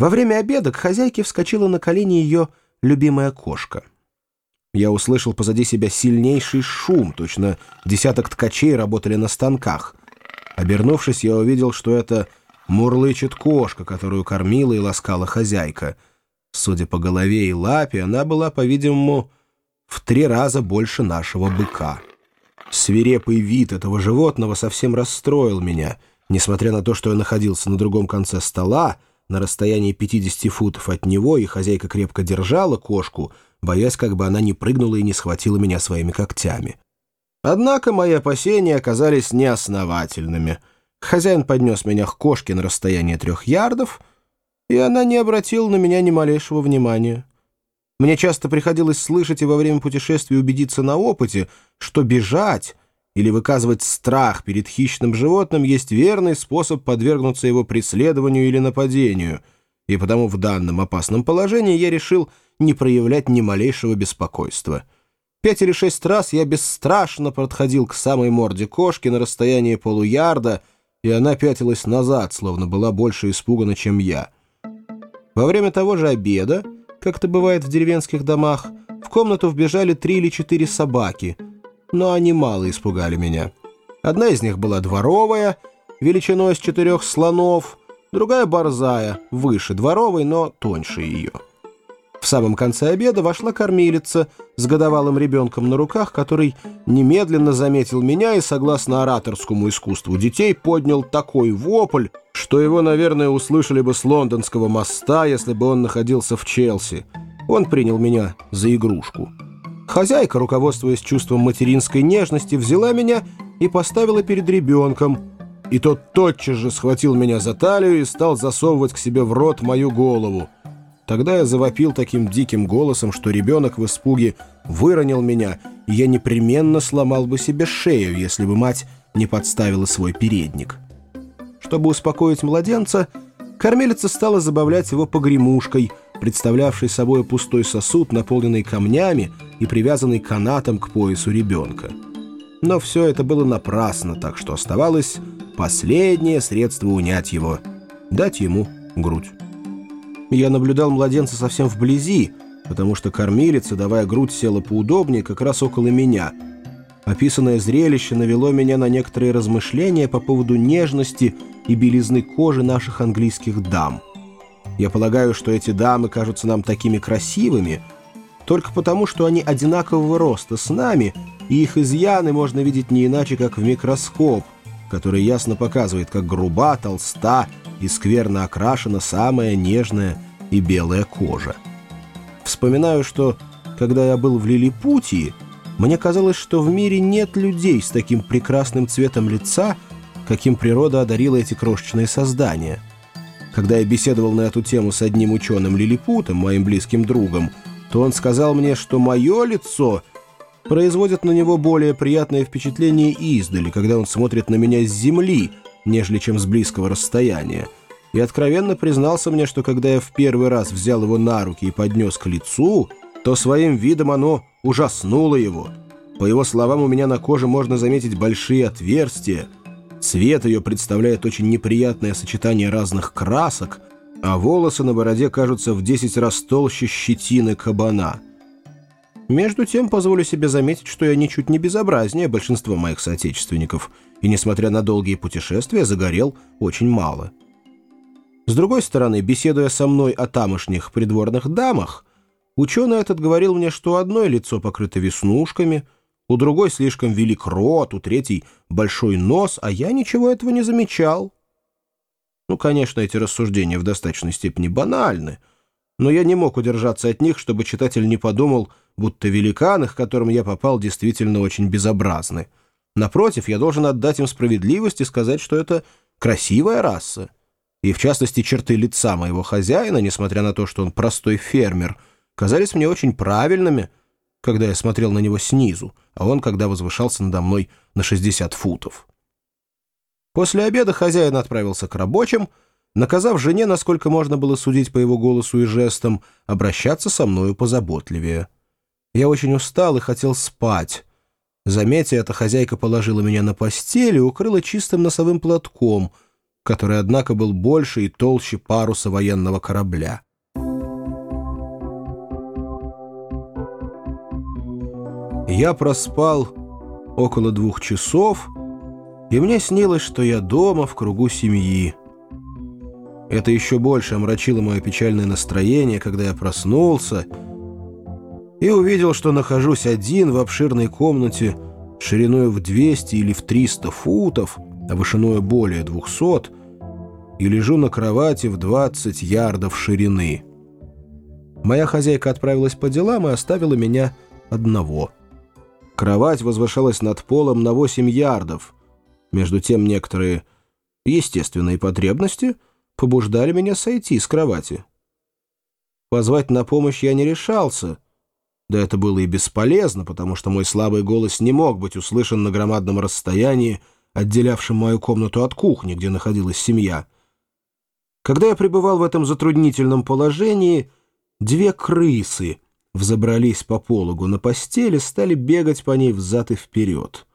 Во время обеда к хозяйке вскочила на колени ее любимая кошка. Я услышал позади себя сильнейший шум, точно десяток ткачей работали на станках. Обернувшись, я увидел, что это мурлычет кошка, которую кормила и ласкала хозяйка. Судя по голове и лапе, она была, по-видимому, в три раза больше нашего быка. Свирепый вид этого животного совсем расстроил меня, несмотря на то, что я находился на другом конце стола, на расстоянии 50 футов от него, и хозяйка крепко держала кошку, боясь, как бы она не прыгнула и не схватила меня своими когтями. Однако мои опасения оказались неосновательными. Хозяин поднес меня к кошке на расстояние трех ярдов, и она не обратила на меня ни малейшего внимания. Мне часто приходилось слышать и во время путешествия убедиться на опыте, что бежать или выказывать страх перед хищным животным есть верный способ подвергнуться его преследованию или нападению, и потому в данном опасном положении я решил не проявлять ни малейшего беспокойства. Пять или шесть раз я бесстрашно подходил к самой морде кошки на расстоянии полуярда, и она пятилась назад, словно была больше испугана, чем я. Во время того же обеда как это бывает в деревенских домах, в комнату вбежали три или четыре собаки, но они мало испугали меня. Одна из них была дворовая, величиной с четырех слонов, другая борзая, выше дворовой, но тоньше ее. В самом конце обеда вошла кормилица с годовалым ребенком на руках, который немедленно заметил меня и, согласно ораторскому искусству детей, поднял такой вопль, что его, наверное, услышали бы с лондонского моста, если бы он находился в Челси. Он принял меня за игрушку. Хозяйка, руководствуясь чувством материнской нежности, взяла меня и поставила перед ребенком, и тот тотчас же схватил меня за талию и стал засовывать к себе в рот мою голову. Тогда я завопил таким диким голосом, что ребенок в испуге выронил меня, и я непременно сломал бы себе шею, если бы мать не подставила свой передник. Чтобы успокоить младенца, кормилица стала забавлять его погремушкой, представлявшей собой пустой сосуд, наполненный камнями и привязанный канатом к поясу ребенка. Но все это было напрасно, так что оставалось последнее средство унять его — дать ему грудь. Я наблюдал младенца совсем вблизи, потому что кормилица, давая грудь, села поудобнее как раз около меня. Описанное зрелище навело меня на некоторые размышления по поводу нежности и белизны кожи наших английских дам. Я полагаю, что эти дамы кажутся нам такими красивыми только потому, что они одинакового роста с нами, и их изъяны можно видеть не иначе, как в микроскоп, который ясно показывает, как груба, толста и скверно окрашена самая нежная и белая кожа. Вспоминаю, что, когда я был в Лилипутии, мне казалось, что в мире нет людей с таким прекрасным цветом лица, каким природа одарила эти крошечные создания. Когда я беседовал на эту тему с одним ученым Лилипутом, моим близким другом, то он сказал мне, что мое лицо производит на него более приятное впечатление издали, когда он смотрит на меня с земли, нежели чем с близкого расстояния, и откровенно признался мне, что когда я в первый раз взял его на руки и поднес к лицу, то своим видом оно ужаснуло его. По его словам, у меня на коже можно заметить большие отверстия. Цвет ее представляет очень неприятное сочетание разных красок, а волосы на бороде кажутся в 10 раз толще щетины кабана. Между тем, позволю себе заметить, что я ничуть не безобразнее большинства моих соотечественников, и, несмотря на долгие путешествия, загорел очень мало. С другой стороны, беседуя со мной о тамошних придворных дамах, ученый этот говорил мне, что одно лицо покрыто веснушками, у другой слишком велик рот, у третьей большой нос, а я ничего этого не замечал. Ну, конечно, эти рассуждения в достаточной степени банальны, но я не мог удержаться от них, чтобы читатель не подумал, будто великаны, к которым я попал, действительно очень безобразны. Напротив, я должен отдать им справедливость и сказать, что это красивая раса и в частности черты лица моего хозяина, несмотря на то, что он простой фермер, казались мне очень правильными, когда я смотрел на него снизу, а он, когда возвышался надо мной на 60 футов. После обеда хозяин отправился к рабочим, наказав жене, насколько можно было судить по его голосу и жестам, обращаться со мною позаботливее. Я очень устал и хотел спать. Заметя это, хозяйка положила меня на постель и укрыла чистым носовым платком — который, однако, был больше и толще паруса военного корабля. Я проспал около двух часов, и мне снилось, что я дома в кругу семьи. Это еще больше омрачило мое печальное настроение, когда я проснулся и увидел, что нахожусь один в обширной комнате шириной в 200 или в 300 футов, а вышиной более 200, и лежу на кровати в 20 ярдов ширины. Моя хозяйка отправилась по делам и оставила меня одного. Кровать возвышалась над полом на 8 ярдов. Между тем некоторые естественные потребности — побуждали меня сойти с кровати. Позвать на помощь я не решался, да это было и бесполезно, потому что мой слабый голос не мог быть услышан на громадном расстоянии, отделявшем мою комнату от кухни, где находилась семья. Когда я пребывал в этом затруднительном положении, две крысы взобрались по пологу на постели, стали бегать по ней взад и вперед.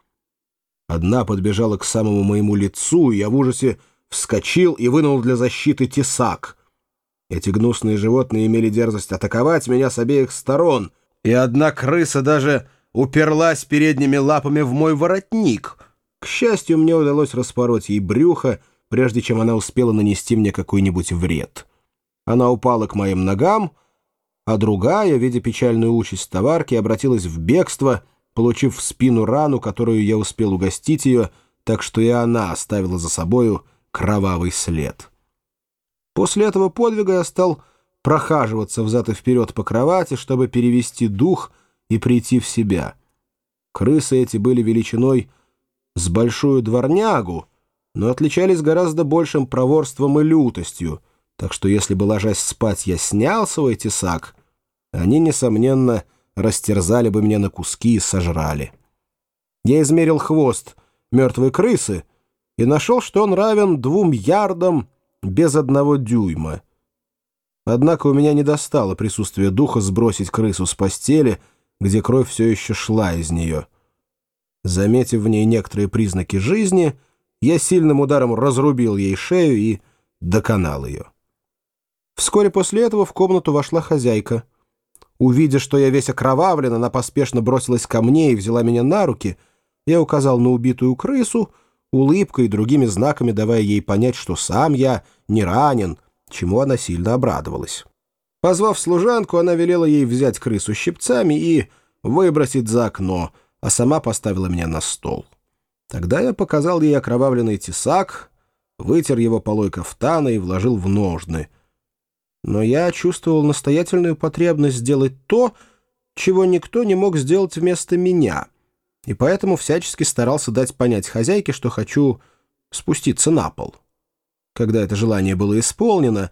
Одна подбежала к самому моему лицу, и я в ужасе вскочил и вынул для защиты тесак. Эти гнусные животные имели дерзость атаковать меня с обеих сторон, и одна крыса даже уперлась передними лапами в мой воротник. К счастью, мне удалось распороть ей брюхо, прежде чем она успела нанести мне какой-нибудь вред. Она упала к моим ногам, а другая, видя печальную участь товарки, обратилась в бегство, получив в спину рану, которую я успел угостить ее, так что и она оставила за собою кровавый след. После этого подвига я стал прохаживаться взад и вперед по кровати, чтобы перевести дух и прийти в себя. Крысы эти были величиной с большую дворнягу, но отличались гораздо большим проворством и лютостью, так что если бы, ложась спать, я снял свой тесак, они, несомненно, растерзали бы меня на куски и сожрали. Я измерил хвост мертвой крысы — и нашел, что он равен двум ярдам без одного дюйма. Однако у меня не достало присутствия духа сбросить крысу с постели, где кровь все еще шла из нее. Заметив в ней некоторые признаки жизни, я сильным ударом разрубил ей шею и доконал ее. Вскоре после этого в комнату вошла хозяйка. Увидя, что я весь окровавлен, она поспешно бросилась ко мне и взяла меня на руки. Я указал на убитую крысу — улыбкой и другими знаками давая ей понять, что сам я не ранен, чему она сильно обрадовалась. Позвав служанку, она велела ей взять крысу щипцами и выбросить за окно, а сама поставила меня на стол. Тогда я показал ей окровавленный тесак, вытер его полой кафтана и вложил в ножны. Но я чувствовал настоятельную потребность сделать то, чего никто не мог сделать вместо меня — и поэтому всячески старался дать понять хозяйке, что хочу спуститься на пол. Когда это желание было исполнено,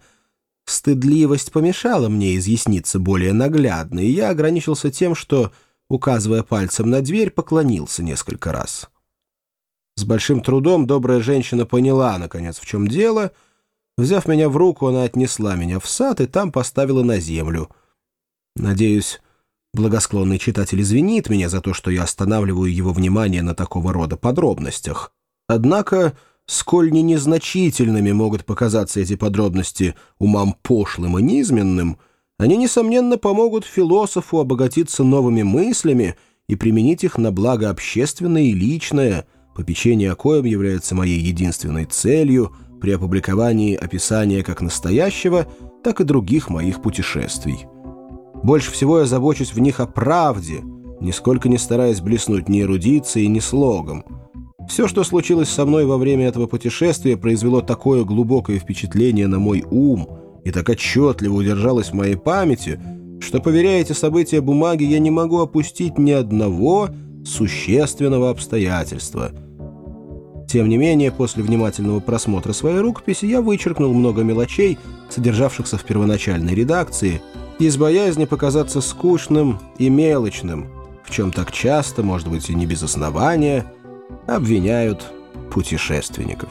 стыдливость помешала мне изъясниться более наглядно, и я ограничился тем, что, указывая пальцем на дверь, поклонился несколько раз. С большим трудом добрая женщина поняла, наконец, в чем дело. Взяв меня в руку, она отнесла меня в сад и там поставила на землю. Надеюсь, Благосклонный читатель извинит меня за то, что я останавливаю его внимание на такого рода подробностях. Однако, сколь не незначительными могут показаться эти подробности умам пошлым и низменным, они, несомненно, помогут философу обогатиться новыми мыслями и применить их на благо общественное и личное, попечение о коем является моей единственной целью при опубликовании описания как настоящего, так и других моих путешествий. Больше всего я забочусь в них о правде, нисколько не стараясь блеснуть ни эрудицией, ни слогом. Все, что случилось со мной во время этого путешествия, произвело такое глубокое впечатление на мой ум и так отчетливо удержалось в моей памяти, что, поверяя эти события бумаги, я не могу опустить ни одного существенного обстоятельства. Тем не менее, после внимательного просмотра своей рукописи я вычеркнул много мелочей, содержавшихся в первоначальной редакции – из боязни показаться скучным и мелочным, в чем так часто, может быть и не без основания, обвиняют путешественников.